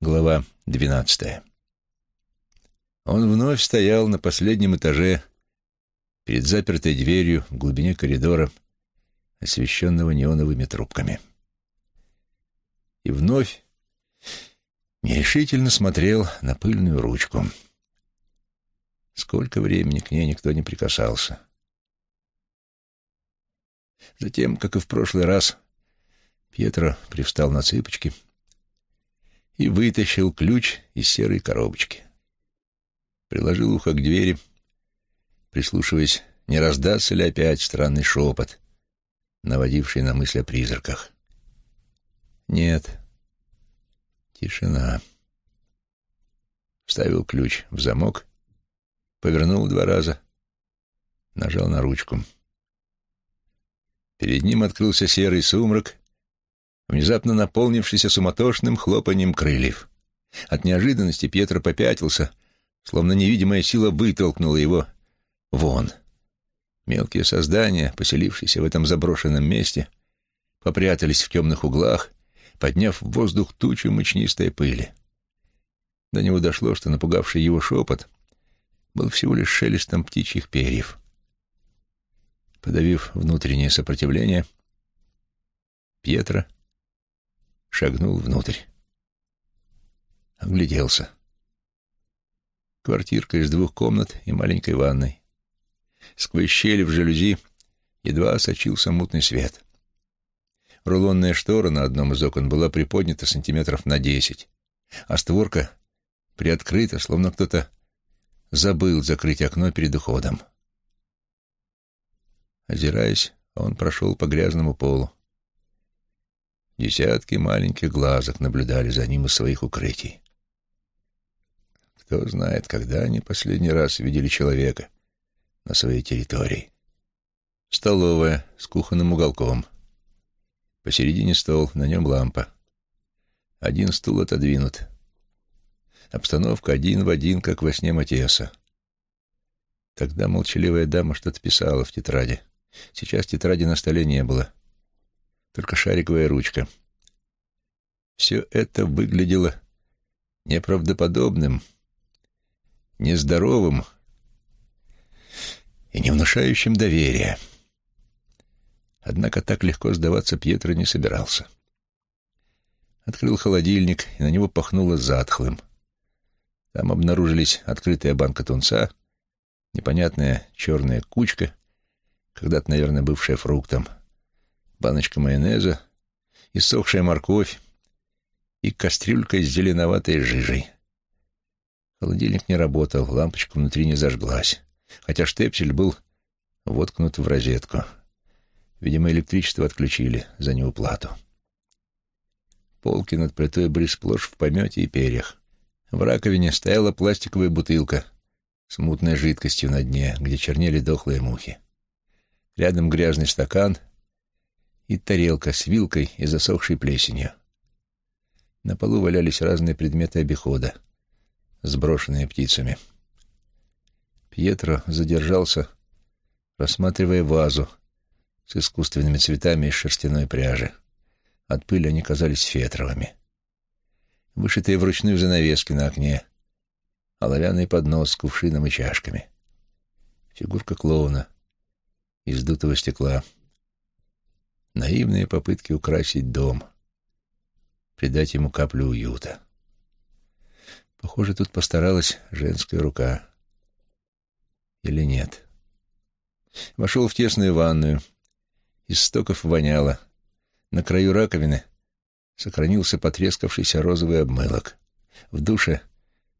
Глава двенадцатая. Он вновь стоял на последнем этаже перед запертой дверью в глубине коридора, освещенного неоновыми трубками. И вновь нерешительно смотрел на пыльную ручку. Сколько времени к ней никто не прикасался. Затем, как и в прошлый раз, Пьетро привстал на цыпочки — и вытащил ключ из серой коробочки. Приложил ухо к двери, прислушиваясь, не раздастся ли опять странный шепот, наводивший на мысль о призраках. Нет. Тишина. Вставил ключ в замок, повернул два раза, нажал на ручку. Перед ним открылся серый сумрак, внезапно наполнившийся суматошным хлопанием крыльев. От неожиданности Пьетро попятился, словно невидимая сила вытолкнула его вон. Мелкие создания, поселившиеся в этом заброшенном месте, попрятались в темных углах, подняв в воздух тучу мучнистой пыли. До него дошло, что напугавший его шепот был всего лишь шелестом птичьих перьев. Подавив внутреннее сопротивление, Пьетро шагнул внутрь. Огляделся. Квартирка из двух комнат и маленькой ванной. Сквозь щели в жалюзи едва сочился мутный свет. Рулонная штора на одном из окон была приподнята сантиметров на десять, а створка приоткрыта, словно кто-то забыл закрыть окно перед уходом. Озираясь, он прошел по грязному полу. Десятки маленьких глазок наблюдали за ним из своих укрытий. Кто знает, когда они последний раз видели человека на своей территории. Столовая с кухонным уголком. Посередине стол, на нем лампа. Один стул отодвинут. Обстановка один в один, как во сне Матеса. Тогда молчаливая дама что-то писала в тетради. Сейчас тетради на столе не было только шариковая ручка. Все это выглядело неправдоподобным, нездоровым и не внушающим доверия. Однако так легко сдаваться Пьетро не собирался. Открыл холодильник, и на него пахнуло затхлым. Там обнаружились открытая банка тунца, непонятная черная кучка, когда-то, наверное, бывшая фруктом — баночка майонеза, иссохшая морковь и кастрюлька с зеленоватой жижей. Холодильник не работал, лампочка внутри не зажглась, хотя штепсель был воткнут в розетку. Видимо, электричество отключили за неуплату. Полки над плитой были сплошь в помете и перьях. В раковине стояла пластиковая бутылка с мутной жидкостью на дне, где чернели дохлые мухи. Рядом грязный стакан и тарелка с вилкой и засохшей плесенью. На полу валялись разные предметы обихода, сброшенные птицами. Пьетро задержался, рассматривая вазу с искусственными цветами из шерстяной пряжи. От пыли они казались фетровыми. Вышитые вручную занавески на окне, оловянный поднос с кувшином и чашками. Фигурка клоуна из дутого стекла — Наивные попытки украсить дом, придать ему каплю уюта. Похоже, тут постаралась женская рука. Или нет? Вошел в тесную ванную. Из стоков воняло. На краю раковины сохранился потрескавшийся розовый обмылок. В душе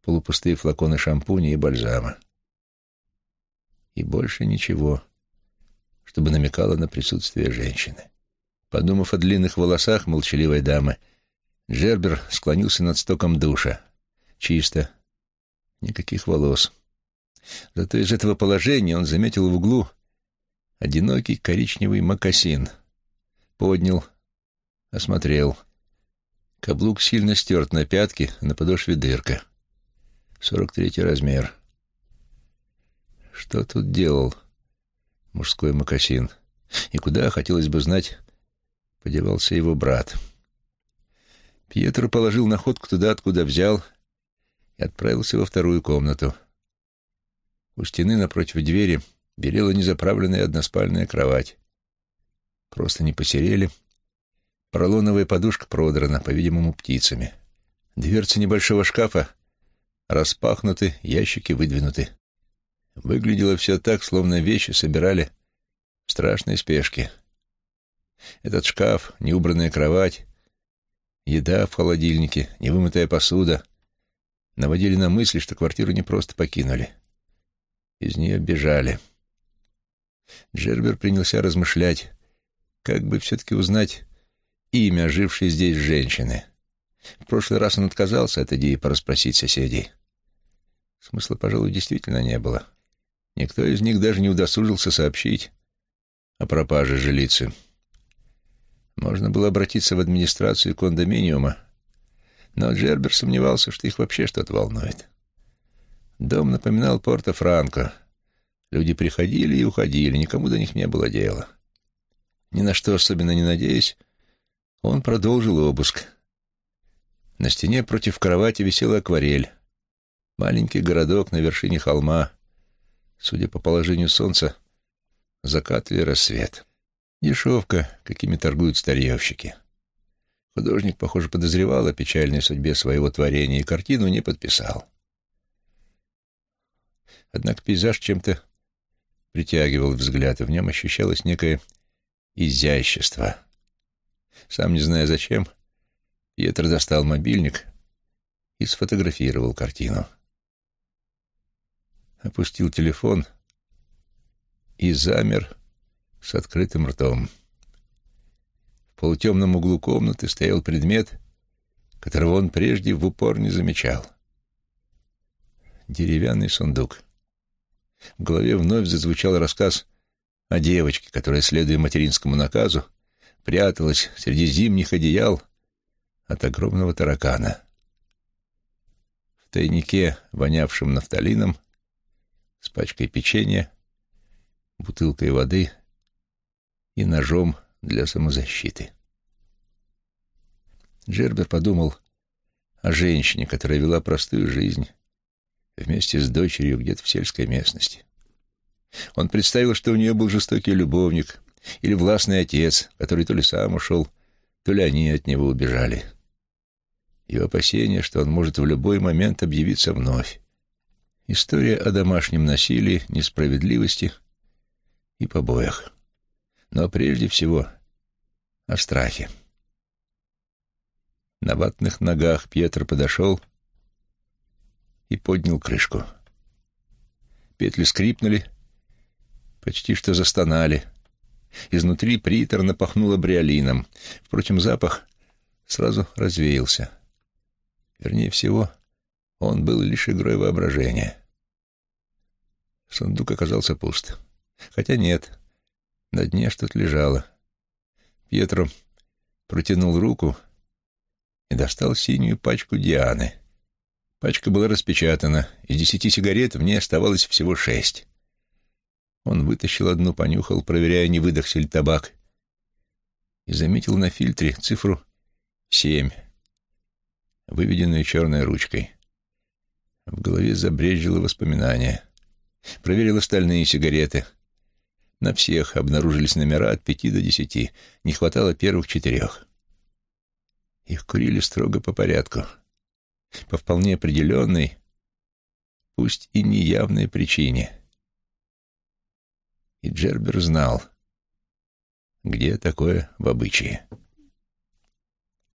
полупустые флаконы шампуня и бальзама. И больше ничего, чтобы намекало на присутствие женщины. Подумав о длинных волосах молчаливой дамы, Джербер склонился над стоком душа. Чисто. Никаких волос. Зато из этого положения он заметил в углу одинокий коричневый мокасин. Поднял, осмотрел. Каблук сильно стерт на пятке, на подошве дырка. Сорок третий размер. Что тут делал мужской мокасин? И куда, хотелось бы знать, подевался его брат. Пьетро положил находку туда, откуда взял, и отправился во вторую комнату. У стены напротив двери белела незаправленная односпальная кровать. Просто не посерели. Поролоновая подушка продрана, по-видимому, птицами. Дверцы небольшого шкафа распахнуты, ящики выдвинуты. Выглядело все так, словно вещи собирали в страшной спешке. Этот шкаф, неубранная кровать, еда в холодильнике, невымытая посуда наводили на мысли, что квартиру не просто покинули. Из нее бежали. Джербер принялся размышлять, как бы все-таки узнать имя жившей здесь женщины. В прошлый раз он отказался от идеи порасспросить соседей. Смысла, пожалуй, действительно не было. Никто из них даже не удосужился сообщить о пропаже жилицы. Можно было обратиться в администрацию кондоминиума, но Джербер сомневался, что их вообще что-то волнует. Дом напоминал Порто-Франко. Люди приходили и уходили, никому до них не было дела. Ни на что особенно не надеясь, он продолжил обыск. На стене против кровати висела акварель. Маленький городок на вершине холма. Судя по положению солнца, закат или рассвет. Дешевка, какими торгуют старьевщики. Художник, похоже, подозревал о печальной судьбе своего творения и картину не подписал. Однако пейзаж чем-то притягивал взгляд, и в нем ощущалось некое изящество. Сам не зная зачем, Пьетро достал мобильник и сфотографировал картину. Опустил телефон и замер, с открытым ртом. В полутемном углу комнаты стоял предмет, которого он прежде в упор не замечал. Деревянный сундук. В голове вновь зазвучал рассказ о девочке, которая, следуя материнскому наказу, пряталась среди зимних одеял от огромного таракана. В тайнике, вонявшем нафталином, с пачкой печенья, бутылкой воды — и ножом для самозащиты. Джербер подумал о женщине, которая вела простую жизнь вместе с дочерью где-то в сельской местности. Он представил, что у нее был жестокий любовник или властный отец, который то ли сам ушел, то ли они от него убежали. Его опасение, что он может в любой момент объявиться вновь. История о домашнем насилии, несправедливости и побоях но прежде всего о страхе. На ватных ногах Пьетро подошел и поднял крышку. Петли скрипнули, почти что застонали. Изнутри приторно пахнуло бриолином. Впрочем, запах сразу развеялся. Вернее всего, он был лишь игрой воображения. Сундук оказался пуст. Хотя нет, на дне что-то лежало. Пьетро протянул руку и достал синюю пачку Дианы. Пачка была распечатана. Из десяти сигарет в ней оставалось всего шесть. Он вытащил одну, понюхал, проверяя, не выдохся ли табак, и заметил на фильтре цифру семь, выведенную черной ручкой. В голове забрежило воспоминание. Проверил остальные сигареты — на всех обнаружились номера от пяти до десяти. Не хватало первых четырех. Их курили строго по порядку. По вполне определенной, пусть и неявной причине. И Джербер знал, где такое в обычае.